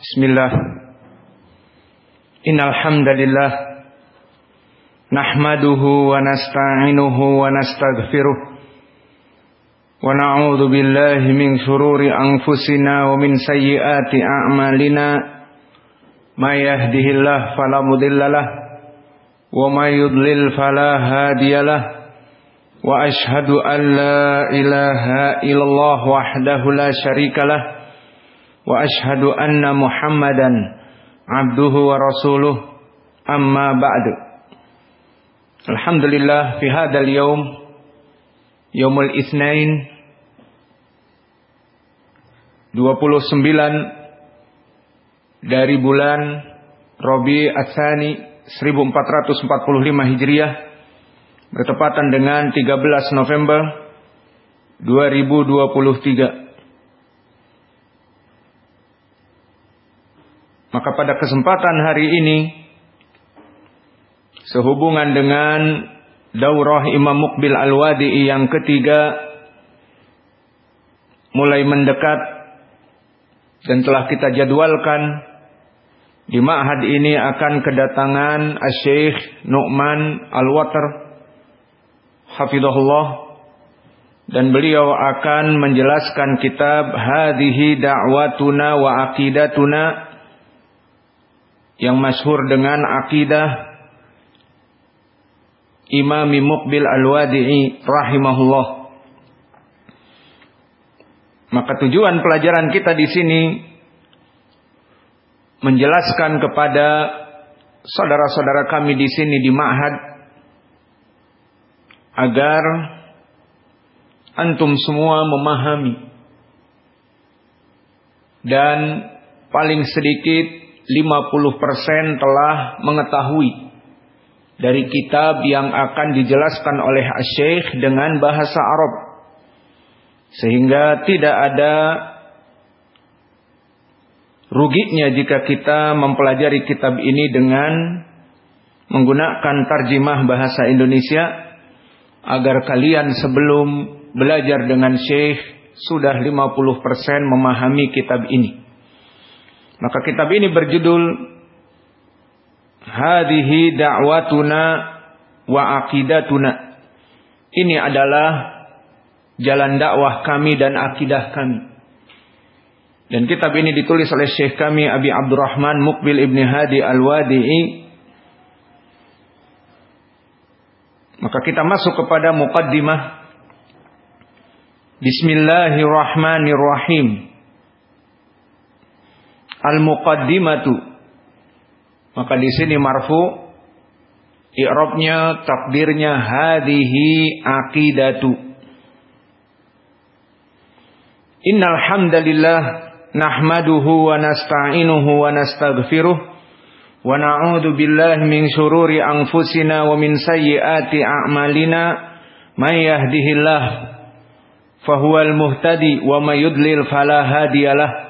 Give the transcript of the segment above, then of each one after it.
Bismillah. Innal hamdalillah. Nahmaduhu wa nasta'inuhu wa nastaghfiruh. Wa na'udzu min shururi anfusina wa min sayyiati a'malina. May yahdihillahu fala mudhillalah wa may yudlil fala hadiyalah wa ashhadu an la ilaha illallah wahdahu la syarikalah واشهد ان محمدا عبده ورسوله اما بعد الحمد لله في هذا اليوم يوم الاثنين 29 dari bulan Robi Atsani 1445 Hijriah bertepatan dengan 13 November 2023 Maka pada kesempatan hari ini sehubungan dengan daurah Imam Mukbil Al-Wadi'i yang ketiga mulai mendekat dan telah kita jadwalkan di ma'had ini akan kedatangan Asy-Syaikh Nu'man Al-Watar hafizahullah dan beliau akan menjelaskan kitab Hadhihi Da'watuna wa Aqidatuna yang masyhur dengan akidah Imam Muqbil Al-Wadi'i rahimahullah. Maka tujuan pelajaran kita di sini menjelaskan kepada saudara-saudara kami di sini di Ma'had agar antum semua memahami dan paling sedikit 50% telah mengetahui dari kitab yang akan dijelaskan oleh Syekh dengan bahasa Arab. Sehingga tidak ada ruginya jika kita mempelajari kitab ini dengan menggunakan tarjimah bahasa Indonesia agar kalian sebelum belajar dengan Syekh sudah 50% memahami kitab ini. Maka kitab ini berjudul Hadihi da'watuna wa aqidatuna. Ini adalah jalan dakwah kami dan akidah kami. Dan kitab ini ditulis oleh Syekh kami Abi Abdurrahman Mukbil Ibni Hadi Al-Wadi'i. Maka kita masuk kepada muqaddimah. Bismillahirrahmanirrahim al-muqaddimatu. Maka di sini marfu i'rabnya takdirnya hadhihi aqidatu. Innal hamdalillah nahmaduhu wa nasta'inuhu wa nastaghfiruh wa na'udzu billahi min shururi anfusina wa min sayyiati a'malina may yahdihillah fahuwal muhtadi wa may yudlil fala hadiyalah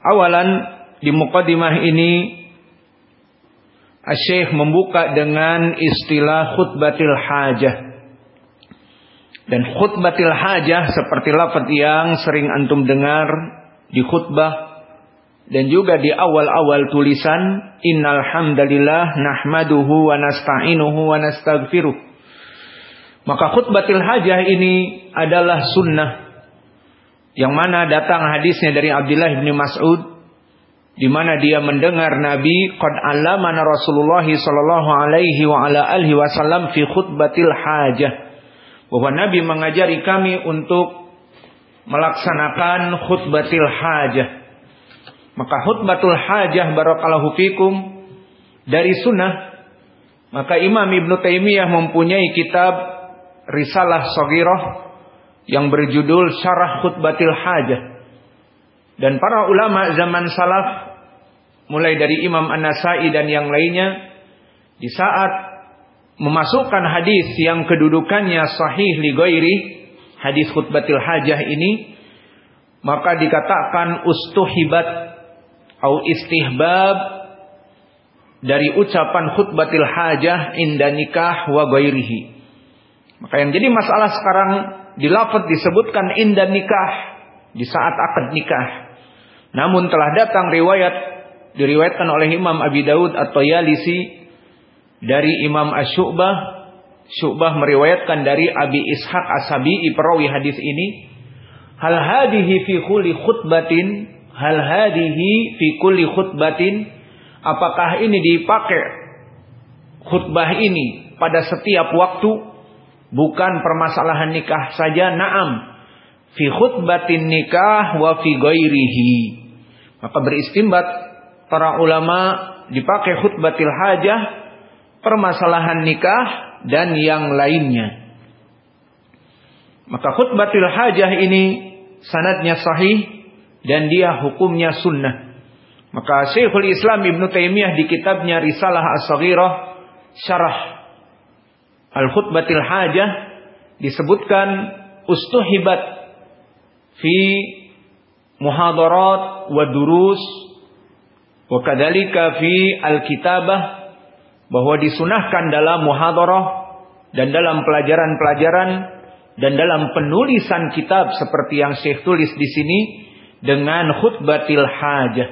Awalan di mukadimah ini Syekh membuka dengan istilah khutbatil hajah. Dan khutbatil hajah seperti lafaz yang sering antum dengar di khutbah dan juga di awal-awal tulisan innal hamdalillah nahmaduhu wa nasta'inuhu wa nastaghfiruh. Maka khutbatil hajah ini adalah sunnah yang mana datang hadisnya dari Abdullah bin Mas'ud di mana dia mendengar Nabi qad allamana Rasulullah sallallahu alaihi wa ala alihi wasallam fi khutbatil hajah. Bahwa Nabi mengajari kami untuk melaksanakan khutbatil hajah. Maka khutbatul hajah barakallahu fikum dari sunnah. Maka Imam Ibn Taimiyah mempunyai kitab Risalah Sogirah yang berjudul Syarah Khutbatil Hajah. Dan para ulama zaman salaf mulai dari Imam An-Nasai dan yang lainnya di saat memasukkan hadis yang kedudukannya sahih li ghairi hadis khutbatil hajah ini maka dikatakan ustuhibat atau istihbab dari ucapan khutbatil hajah inda nikah wa ghairihi. Maka yang jadi masalah sekarang di lafaz disebutkan inda nikah di saat akad nikah. Namun telah datang riwayat diriwayatkan oleh Imam Abi Daud atau Yalisi dari Imam Asy'bah Syu'bah meriwayatkan dari Abi Ishaq Asabi perawi hadis ini. Hal hadihi fi kulli khutbatin? Hal hadihi fi kulli khutbatin? Apakah ini dipakai khutbah ini pada setiap waktu bukan permasalahan nikah saja na'am fi khutbatin nikah wa fi ghairihi maka beristimbat para ulama dipakai khutbatil hajah, permasalahan nikah dan yang lainnya. Maka khutbatil hajah ini sanadnya sahih dan dia hukumnya sunnah. Maka Syekhul Islam Ibn Taimiyah di kitabnya Risalah As-Saghirah Syarah Al-Khutbatil Hajah disebutkan ustuhibat fi muhadarat wa durus Wa kadzalika fi al-kitabah bahwa disunahkan dalam muhadarah dan dalam pelajaran-pelajaran dan dalam penulisan kitab seperti yang Syekh tulis di sini dengan khutbatil hajah.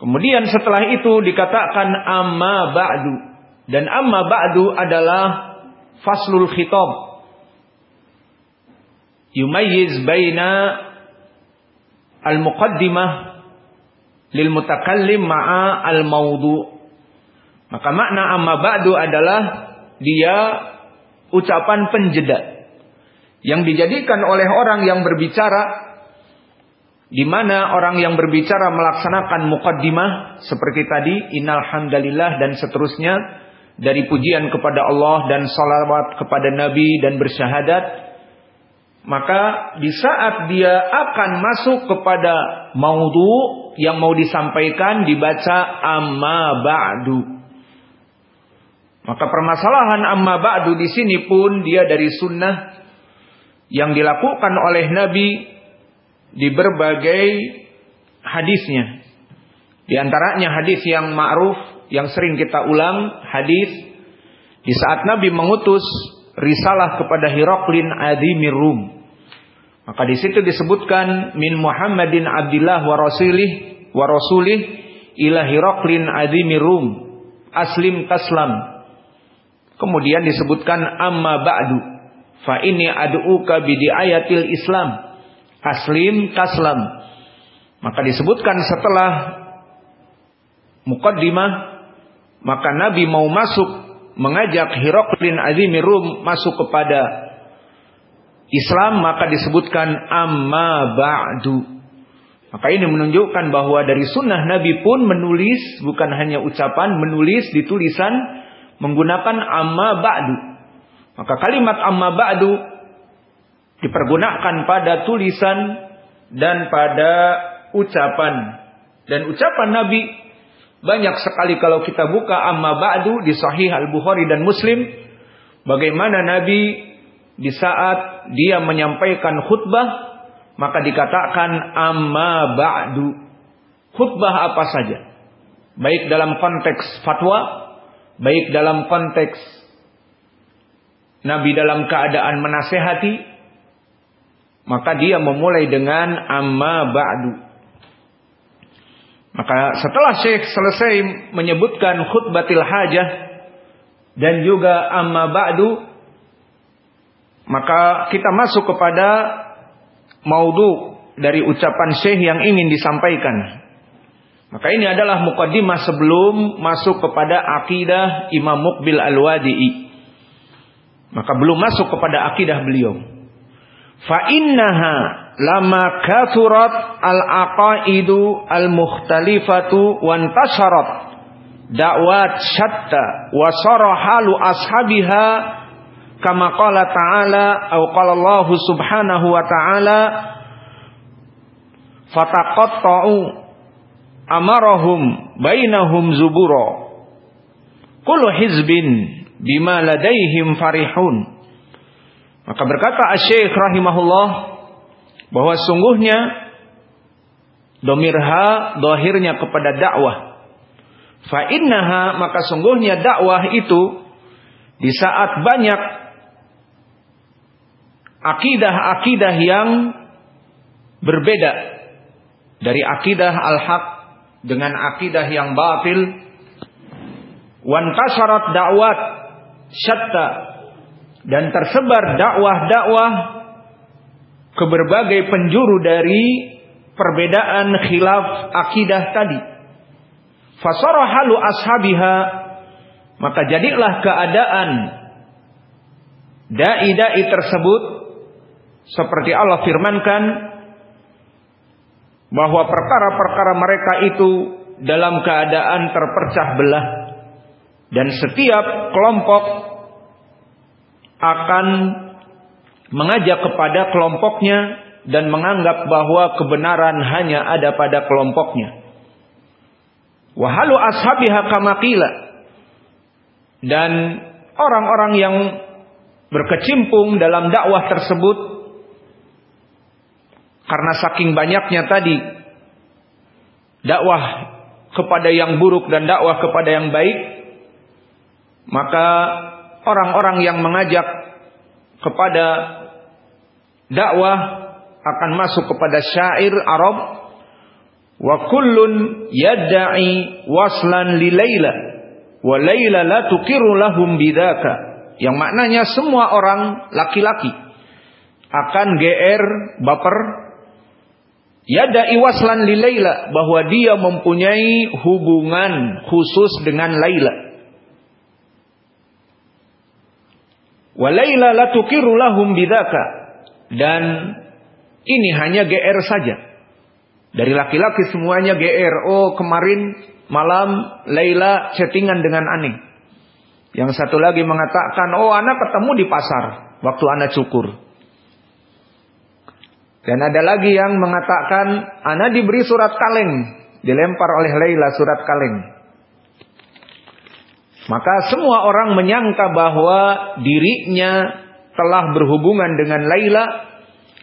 Kemudian setelah itu dikatakan amma ba'du dan amma ba'du adalah faslul khitab. Yumayyiz baina al-muqaddimah lil mutakallim ma'a al maudu. Maka makna amma ba'du adalah dia ucapan penjeda yang dijadikan oleh orang yang berbicara di mana orang yang berbicara melaksanakan mukaddimah seperti tadi innal hamdalillah dan seterusnya dari pujian kepada Allah dan salawat kepada nabi dan bersyahadat maka di saat dia akan masuk kepada maudhu yang mau disampaikan dibaca amma ba'du. Maka permasalahan amma ba'du di sini pun dia dari sunnah yang dilakukan oleh Nabi di berbagai hadisnya. Di antaranya hadis yang ma'ruf yang sering kita ulang hadis di saat Nabi mengutus risalah kepada Hiraklin Adimir Rum. Maka di situ disebutkan min Muhammadin Abdullah wa rasulih wa rasulih ila Hiraklin azimi Rum aslim taslam. Kemudian disebutkan amma ba'du fa ini ad'uka bi ayatil Islam aslim taslam. Maka disebutkan setelah mukaddimah maka Nabi mau masuk mengajak Hiraklin azimi Rum masuk kepada Islam maka disebutkan amma ba'du. Maka ini menunjukkan bahwa dari sunnah Nabi pun menulis bukan hanya ucapan, menulis di tulisan menggunakan amma ba'du. Maka kalimat amma ba'du dipergunakan pada tulisan dan pada ucapan. Dan ucapan Nabi banyak sekali kalau kita buka amma ba'du di sahih Al-Bukhari dan Muslim. Bagaimana Nabi di saat dia menyampaikan khutbah maka dikatakan amma ba'du. Khutbah apa saja. Baik dalam konteks fatwa, baik dalam konteks Nabi dalam keadaan menasehati, maka dia memulai dengan amma ba'du. Maka setelah Syekh selesai menyebutkan khutbatil hajah dan juga amma ba'du, maka kita masuk kepada maudhu dari ucapan syekh yang ingin disampaikan. Maka ini adalah mukaddimah sebelum masuk kepada akidah Imam Muqbil Al-Wadi'i. Maka belum masuk kepada akidah beliau. Fa innaha lama kathurat al-aqaidu al-mukhtalifatu wa intasharat da'wat syatta wa sarahalu ashabiha kama qala ta'ala au qala Allah subhanahu wa ta'ala fataqatta'u amarahum bainahum zubura. Kullu hizbin bima ladaihim farihun. Maka berkata Asy-Syaikh rahimahullah bahwa sungguhnya domirha dohirnya kepada dakwah. Fa innaha maka sungguhnya dakwah itu di saat banyak akidah-akidah yang berbeda dari akidah al-haq dengan akidah yang batil. Wan kasarat dakwat syatta dan tersebar dakwah-dakwah ke berbagai penjuru dari perbedaan khilaf akidah tadi. Fasarahalu ashabiha maka jadilah keadaan dai-dai tersebut seperti Allah firmankan bahwa perkara-perkara mereka itu dalam keadaan terpercah belah dan setiap kelompok akan mengajak kepada kelompoknya dan menganggap bahwa kebenaran hanya ada pada kelompoknya. Wahalu ashabiha kamakila dan orang-orang yang berkecimpung dalam dakwah tersebut karena saking banyaknya tadi dakwah kepada yang buruk dan dakwah kepada yang baik, maka orang-orang yang mengajak kepada dakwah akan masuk kepada syair Arab. Wa kullun yad'i waslan li Laila wa Laila la tuqiru lahum bidaka yang maknanya semua orang laki-laki akan GR baper. Yada iwaslan li Laila bahwa dia mempunyai hubungan khusus dengan Laila. Wa Laila la tukiru lahum bidaka dan ini hanya GR saja. Dari laki-laki semuanya GR. Oh, kemarin malam Laila chattingan dengan aneh. Yang satu lagi mengatakan, "Oh, anak ketemu di pasar waktu anak cukur." Dan ada lagi yang mengatakan, Ana diberi surat kaleng. Dilempar oleh Laila surat kaleng. Maka semua orang menyangka bahwa dirinya telah berhubungan dengan Laila.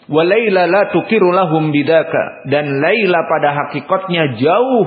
Wa Laila la tukiru lahum bidaka. Dan Laila pada hakikatnya jauh